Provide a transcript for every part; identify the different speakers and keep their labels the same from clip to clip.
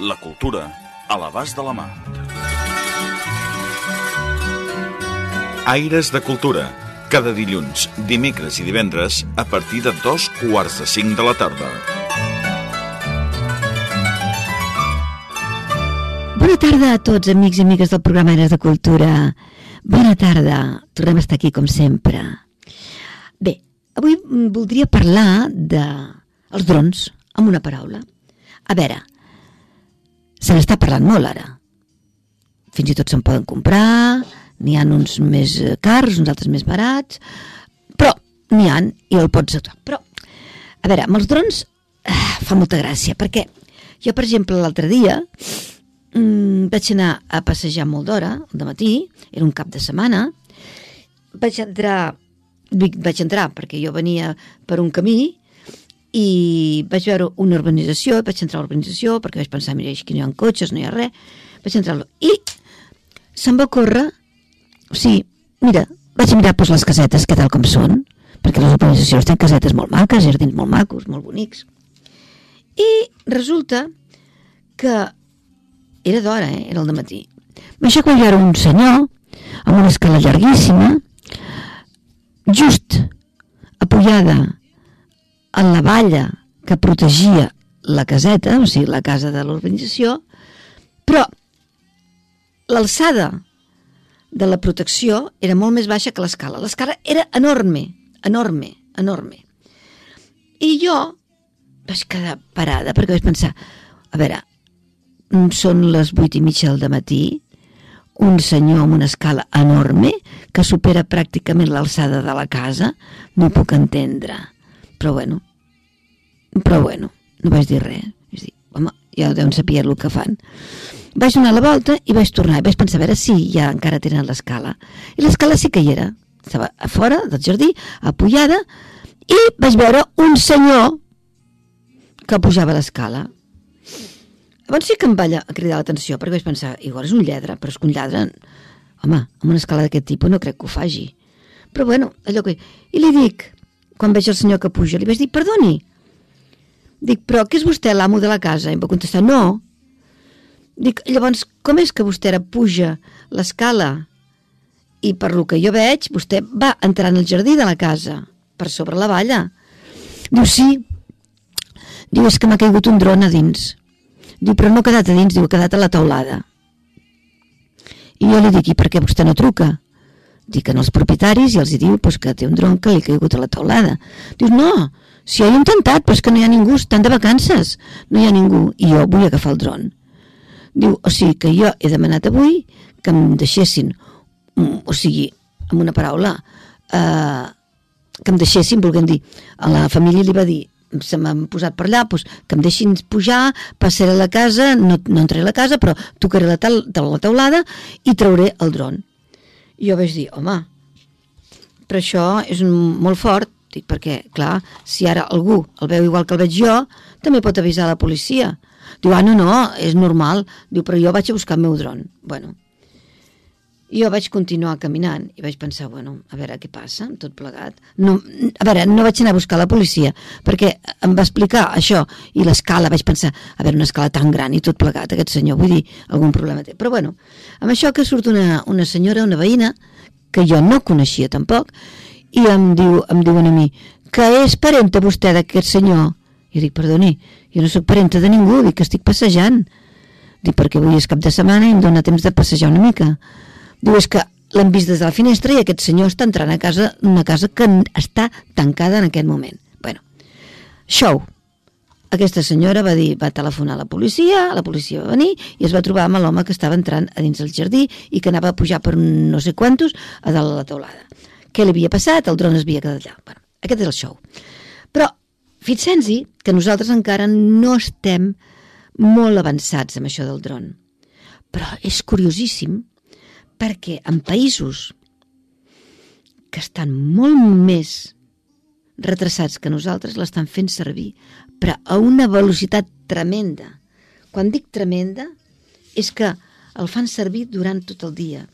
Speaker 1: La cultura a l'abast de la mà. Aires de Cultura. Cada dilluns, dimecres i divendres a partir de dos quarts de cinc de la tarda.
Speaker 2: Bona tarda a tots, amics i amigues del programa Aires de Cultura. Bona tarda. Tornem a estar aquí, com sempre. Bé, avui mm, voldria parlar de els drons, amb una paraula. A veure, se n'està parlant molt ara. Fins i tot se'n poden comprar, n'hi ha uns més cars, uns altres més barats, però n'hi han i el pots actuar. Però, a veure, amb els drons eh, fa molta gràcia, perquè jo, per exemple, l'altre dia mm, vaig anar a passejar molt d'hora, de matí, era un cap de setmana, vaig entrar, vaig entrar perquè jo venia per un camí i vaig veure una urbanització, vaig entrar a l'urbanització perquè vaig pensar, mira, aquí no hi ha cotxes, no hi ha res, vaig entrar i se'm va córrer, o sigui, mira, vaig mirar doncs, les casetes que tal com són, perquè les urbanitzacions tenen casetes molt maques, jardins molt macos, molt bonics. I resulta que era d'hora, eh? era el matí. M'aixeco hi era un senyor amb una escala llarguíssima, just apujada a la valla que protegia la caseta, o sigui, la casa de l'urbanització, però l'alçada de la protecció era molt més baixa que l'escala. L'escala era enorme, enorme, enorme. I jo vaig quedar parada perquè vaig pensar, a veure, són les vuit i mitja del matí, un senyor amb una escala enorme que supera pràcticament l'alçada de la casa, no puc entendre. Però bueno, però bueno, no vaig dir res. Vaig dir, home, ja deuen saber el que fan. Vaig donar la volta i vaig tornar. I vaig pensar, a veure si ja encara tenen l'escala. I l'escala sí que hi era. Estava a fora del jardí, apujada, i vaig veure un senyor que pujava l'escala. Llavors sí que em va cridar l'atenció, perquè vaig pensar, igual és un lladre, però és que un lladre, home, amb una escala d'aquest tipus no crec que ho faci. Però bueno, allò que... I li dic, quan veig el senyor que puja, li vaig dir, perdoni, Dic, però què és vostè l'amo de la casa? I em va contestar, no. Dic, llavors, com és que vostè ara puja l'escala i per lo que jo veig, vostè va entrar en el jardí de la casa, per sobre la valla? Diu, sí. Diu, és que m'ha caigut un dron a dins. Diu, però no ha quedat a dins, diu, ha quedat a la taulada. I jo li dic, i per què vostè no truca? Dic, els propietaris i els diu pues, que té un dron que li ha caigut a la taulada. Diu, no, si jo he intentat, però és que no hi ha ningú, estan de vacances, no hi ha ningú, i jo vull agafar el dron. Diu, o sigui que jo he demanat avui que em deixessin, o sigui, amb una paraula, eh, que em deixessin, volguem dir, a la família li va dir, se m'han posat per allà, doncs, que em deixin pujar, passaré a la casa, no, no entraré a la casa, però tocaré la, tal, la taulada i trauré el dron. I jo vaig dir, home, però això és molt fort, dic, perquè, clar, si ara algú el veu igual que el veig jo, també pot avisar la policia. Diu, ah, no, no, és normal. Diu, però jo vaig a buscar el meu dron. Bueno, jo vaig continuar caminant i vaig pensar, bueno, a veure què passa, tot plegat. No, a veure, no vaig anar a buscar la policia, perquè em va explicar això, i l'escala, vaig pensar, a veure, una escala tan gran i tot plegat, aquest senyor, vull dir, algun problema té. Però bueno, amb això que surt una, una senyora, una veïna, que jo no coneixia tampoc, i em, diu, em diuen a mi que és parenta vostè d'aquest senyor i dic, perdoni, jo no sóc parenta de ningú dic que estic passejant dic, perquè avui és cap de setmana i em dóna temps de passejar una mica diu, és que l'hem vist des de la finestra i aquest senyor està entrant a casa una casa que està tancada en aquest moment bueno, show aquesta senyora va dir, va telefonar a la policia, la policia va venir i es va trobar amb l'home que estava entrant a dins del jardí i que anava a pujar per no sé quantos a dalt de la teulada què li havia passat, el dron es havia quedat allà. Bueno, aquest és el show. Però fixem-hi que nosaltres encara no estem molt avançats amb això del dron. Però és curiosíssim perquè en països que estan molt més retrasats que nosaltres l'estan fent servir, però a una velocitat tremenda. Quan dic tremenda, és que el fan servir durant tot el dia.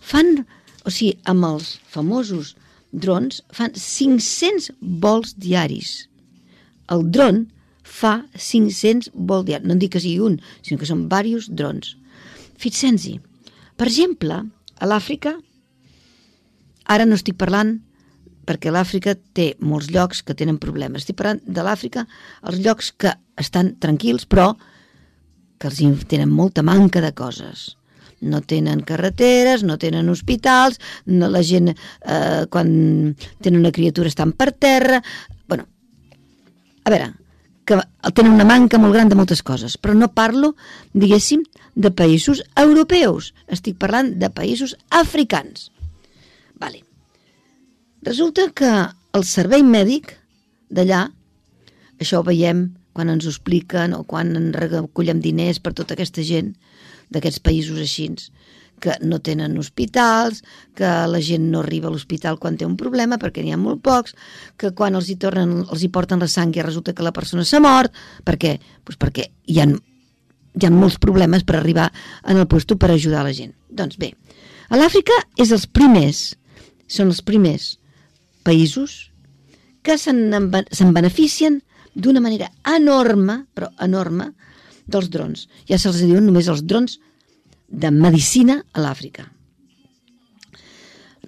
Speaker 2: Fan, o sigui, amb els famosos drons, fan 500 vols diaris. El dron fa 500 vols diaris. No dic que sigui un, sinó que són diversos drons. Fixem-hi. Per exemple, a l'Àfrica, ara no estic parlant perquè l'Àfrica té molts llocs que tenen problemes. Estic parlant de l'Àfrica, els llocs que estan tranquils, però que els tenen molta manca de coses. No tenen carreteres, no tenen hospitals, no, la gent eh, quan tenen una criatura estan per terra... bueno, a veure, que tenen una manca molt gran de moltes coses, però no parlo, diguéssim, de països europeus. Estic parlant de països africans. Vale. Resulta que el servei mèdic d'allà, això ho veiem quan ens ho expliquen o quan recollem diners per tota aquesta gent d'aquests països així, que no tenen hospitals, que la gent no arriba a l'hospital quan té un problema perquè n'hi ha molt pocs, que quan els hi, tornen, els hi porten la sang i resulta que la persona s'ha mort. Per què? Pues perquè hi ha, hi ha molts problemes per arribar en el puesto per ajudar la gent. Doncs bé, a l'Àfrica és els primers, són els primers països que se'n beneficien d'una manera enorme, però enorme, dels drons. Ja se'ls diuen només els drons de medicina a l'Àfrica.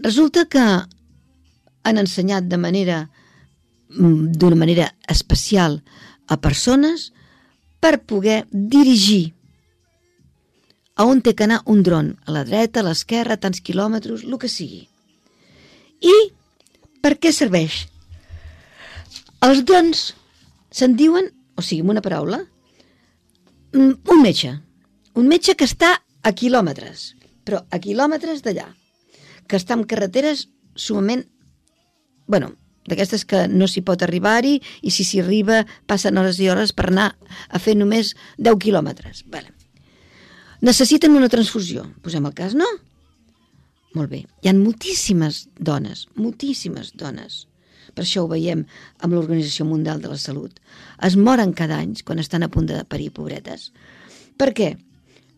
Speaker 2: Resulta que han ensenyat de manera mm, d'una manera especial a persones per poder dirigir a on té que anar un dron, a la dreta, a l'esquerra, tants quilòmetres, el que sigui. I per què serveix? Els drons se'n diuen, o sigui, una paraula, mm, un metge. Un metge que està a quilòmetres, però a quilòmetres d'allà, que està en carreteres sumament... bueno, d'aquestes que no s'hi pot arribar-hi i si s'hi arriba passen hores i hores per anar a fer només 10 quilòmetres. Vale. Necessiten una transfusió, posem el cas, no? Molt bé. Hi ha moltíssimes dones, moltíssimes dones, per això ho veiem amb l'Organització Mundial de la Salut. Es moren cada any quan estan a punt de parir pobretes. Per què?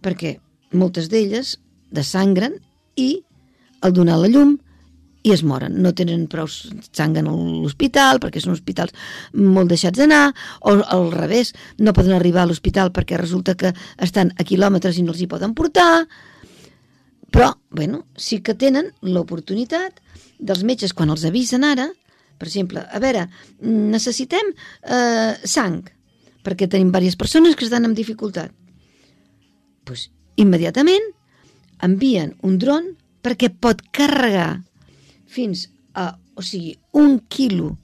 Speaker 2: Perquè moltes d'elles desangren i al donar la llum i es moren. No tenen prou sang en l'hospital perquè són hospitals molt deixats d'anar o al revés, no poden arribar a l'hospital perquè resulta que estan a quilòmetres i no els hi poden portar. Però, bueno, sí que tenen l'oportunitat dels metges quan els avisen ara per exemple, a veure, necessitem eh, sang, perquè tenim diverses persones que estan amb dificultat. Pues, immediatament envien un dron perquè pot carregar fins a, o sigui, un quilo,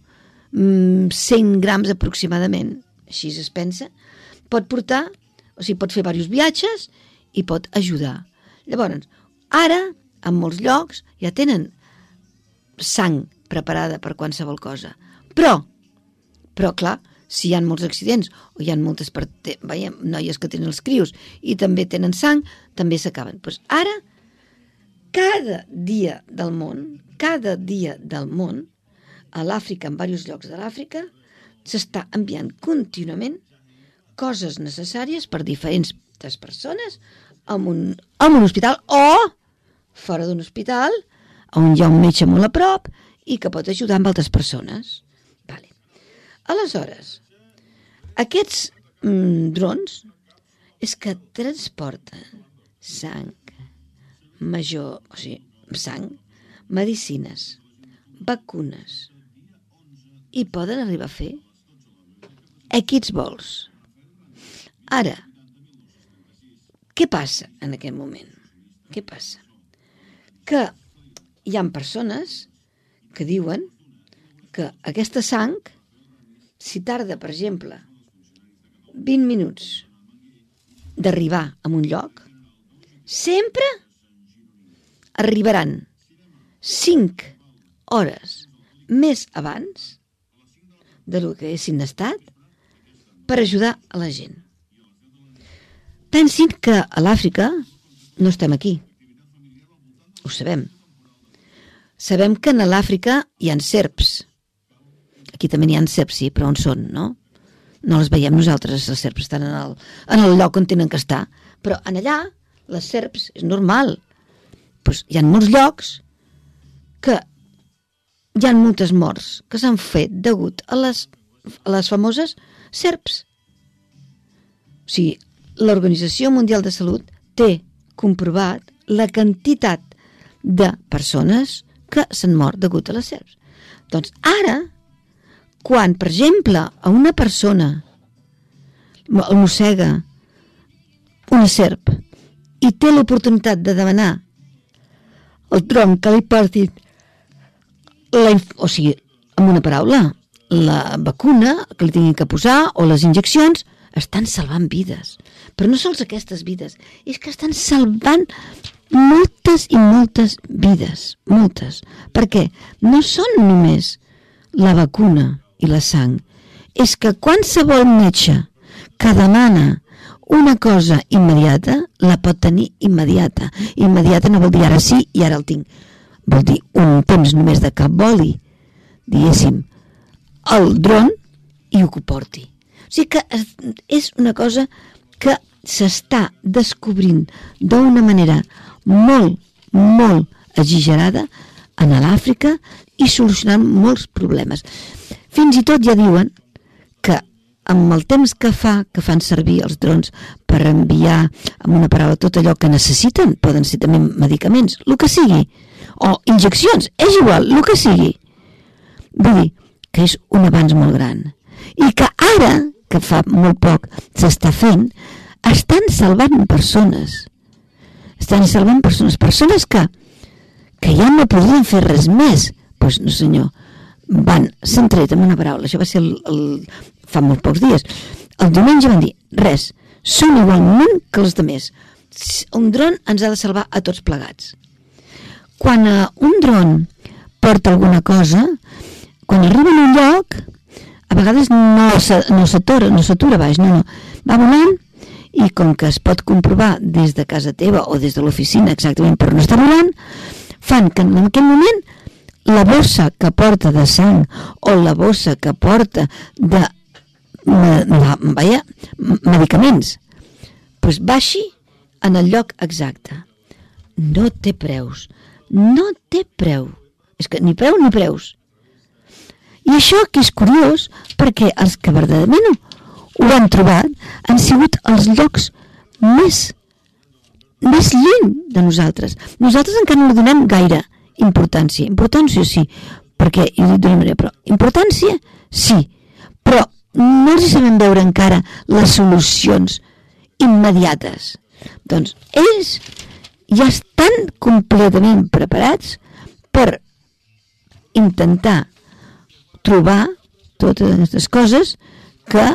Speaker 2: 100 mm, grams aproximadament, així es pensa, pot portar, o sigui, pot fer diversos viatges i pot ajudar. Llavors, ara, en molts llocs, ja tenen sang preparada per qualsevol cosa. Però, però clar, si hi ha molts accidents o hi ha moltes veiem, noies que tenen els crios i també tenen sang, també s'acaben. Pues ara, cada dia del món, cada dia del món, a l'Àfrica, en diversos llocs de l'Àfrica, s'està enviant contínuament coses necessàries per diferents persones a un, a un hospital o fora d'un hospital on hi ha un metge molt a prop i que pot ajudar amb altres persones. Aleshores, aquests mm, drons és que transporten sang major, o sigui, sang, medicines, vacunes i poden arribar a fer equips vols. Ara, què passa en aquest moment? Què passa? Que hi ha persones que diuen que aquesta sang, si tarda, per exemple, 20 minuts d'arribar a un lloc, sempre arribaran 5 hores més abans de que haguessin estat per ajudar a la gent. Pensin que a l'Àfrica no estem aquí. Ho sabem. Sabem que a l'Àfrica hi han serps. Aquí també n'hi ha serps, sí, però on són, no? No les veiem nosaltres, les serps estan en el, en el lloc on tenen que estar. Però en allà, les serps, és normal. Pues hi ha molts llocs que hi ha moltes morts que s'han fet degut a les, a les famoses serps. O sigui, l'Organització Mundial de Salut té comprovat la quantitat de persones que s'han mort degut a les serps. Doncs ara, quan, per exemple, a una persona el mossega una serp i té l'oportunitat de demanar el tronc que li portin la, o sigui, amb una paraula, la vacuna que li tinguin que posar o les injeccions estan salvant vides. Però no sols aquestes vides, és que estan salvant moltes i moltes vides, moltes. Perquè no són només la vacuna i la sang, és que qualsevol metge que demana una cosa immediata la pot tenir immediata. Immediata no vol dir ara sí i ara el tinc. Vol dir un temps només de que voli, diguéssim, el dron i ho porti. O sigui que és una cosa que s'està descobrint d'una manera molt, molt exagerada en l'Àfrica i solucionant molts problemes. Fins i tot ja diuen que amb el temps que fa que fan servir els drons per enviar amb una paraula tot allò que necessiten, poden ser també medicaments, el que sigui, o injeccions, és igual, el que sigui. Vull dir que és un avanç molt gran. I que ara, que fa molt poc s'està fent, estan salvant persones. Estan salvant persones, persones que, que ja no podien fer res més. Doncs pues, no senyor, van, s'han tret amb una paraula, això va ser el, el, fa molt pocs dies. El diumenge van dir, res, són igualment que els altres. Un dron ens ha de salvar a tots plegats. Quan uh, un dron porta alguna cosa, quan arriba en un lloc, a vegades no s'atura, no s'atura baix, no, no, va volant i com que es pot comprovar des de casa teva o des de l'oficina exactament per no estar volant, fan que en aquell moment la bossa que porta de sang o la bossa que porta de, de, de veia, medicaments pues baixi en el lloc exacte. No té preus. No té preu. És que ni preu ni preus. I això que és curiós, perquè els que verdaderament ho han trobat han sigut els llocs més, més lluny de nosaltres. Nosaltres encara no donem gaire importància. Importància sí, perquè, d'una manera, però importància sí, però no els sabem veure encara les solucions immediates. Doncs ells ja estan completament preparats per intentar trobar totes aquestes coses que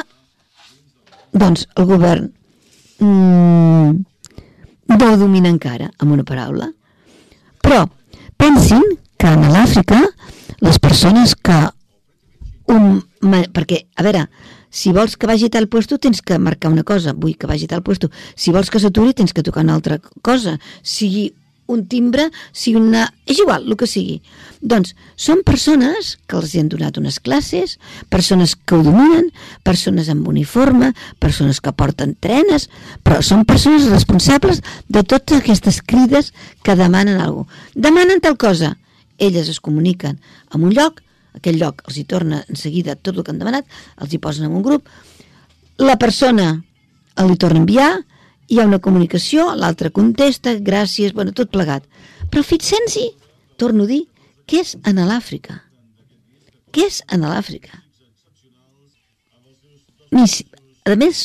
Speaker 2: doncs el govern mm, no domina encara, amb una paraula. Però pensin que en l'Àfrica les persones que un, perquè, a veure, si vols que vagi a tal puesto tens que marcar una cosa, vull que vagi a tal puesto. Si vols que s'aturi tens que tocar una altra cosa. Sigui un timbre, si una... és igual, el que sigui. Doncs són persones que els han donat unes classes, persones que ho dominen, persones amb uniforme, persones que porten trenes, però són persones responsables de totes aquestes crides que demanen alguna cosa. Demanen tal cosa, elles es comuniquen en un lloc, aquell lloc els hi torna en seguida tot el que han demanat, els hi posen en un grup, la persona li torna a enviar, hi ha una comunicació, l'altre contesta, gràcies, bueno, tot plegat. Però fixem-s'hi, torno a dir, què és en l'Àfrica? Què és en l'Àfrica? A més,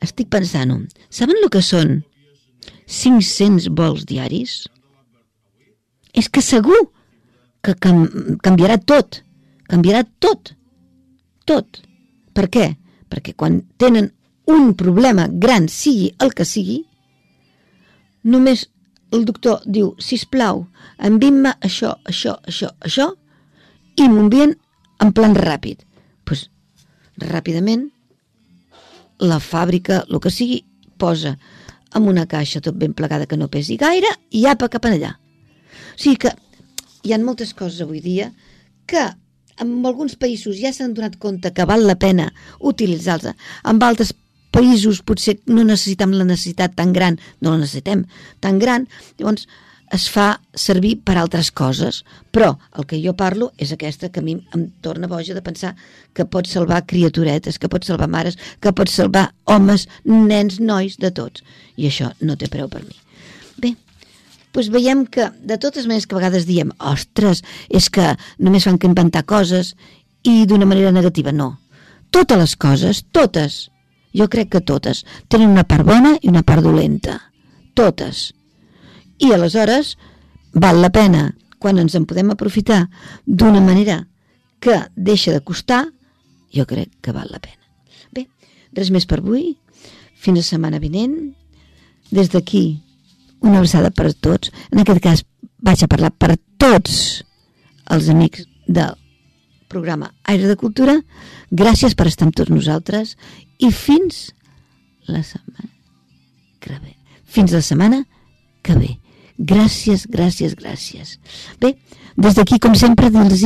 Speaker 2: estic pensant-ho, saben el que són 500 vols diaris? És que segur que cam canviarà tot, canviarà tot, tot. Per què? Perquè quan tenen un problema gran, sigui el que sigui, només el doctor diu, si plau, envim-me això, això, això, això, i m'envien en plan ràpid. Pues, ràpidament la fàbrica, el que sigui, posa amb una caixa tot ben plegada que no pesi gaire i apa cap allà. O sigui que hi ha moltes coses avui dia que en alguns països ja s'han donat compte que val la pena utilitzar-los, en altres països potser no necessitem la necessitat tan gran, no la necessitem tan gran, llavors es fa servir per altres coses, però el que jo parlo és aquesta que a mi em torna boja de pensar que pot salvar criaturetes, que pot salvar mares, que pot salvar homes, nens, nois, de tots. I això no té preu per mi. Bé, doncs veiem que de totes maneres que a vegades diem ostres, és que només fan que inventar coses i d'una manera negativa, no. Totes les coses, totes, jo crec que totes, tenen una part bona i una part dolenta. Totes i aleshores val la pena quan ens en podem aprofitar d'una manera que deixa de costar, jo crec que val la pena. Bé, res més per avui. Fins la setmana vinent. Des d'aquí, una abraçada per tots. En aquest cas, vaig a parlar per tots els amics del programa Aire de Cultura. Gràcies per estar amb tots nosaltres i fins la setmana que ve. Fins la setmana que ve. Gràcies, gràcies, gràcies. Bé, des d'aquí, com sempre, dir-los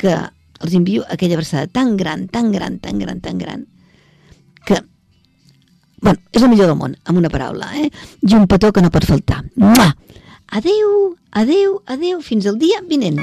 Speaker 2: que els envio aquella versada tan gran, tan gran, tan gran, tan gran, que, bueno, és el millor del món, amb una paraula, eh? I un petó que no pot faltar. Mua! Adeu, adeu, adeu, fins al dia vinent.